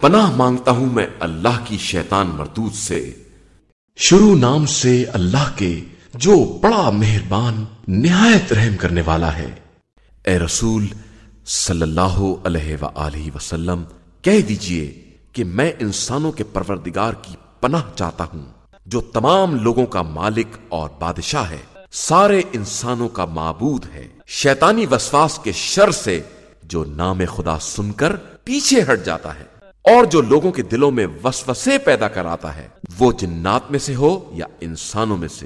پناہ مانگتا ہوں میں اللہ کی شیطان مردود سے۔ شروع نام سے اللہ کے جو بڑا مہربان، نہایت رحم کرنے والا ہے۔ اے رسول صلی اللہ علیہ وآلہ وسلم، کہہ دیجیے کہ میں انسانوں کے پروردگار کی پناہ چاہتا ہوں، جو تمام لوگوں کا مالک اور بادشاہ ہے۔ سارے انسانوں کا معبود ہے۔ شیطانی وسواس کے شر سے جو نام خدا سن کر پیچھے ہٹ جاتا ہے۔ اور جو لوگوں کے دلوں میں وسوسے پیدا کر آتا ہے، وہ جنات میں سے ہو یا انسانوں میں سے؟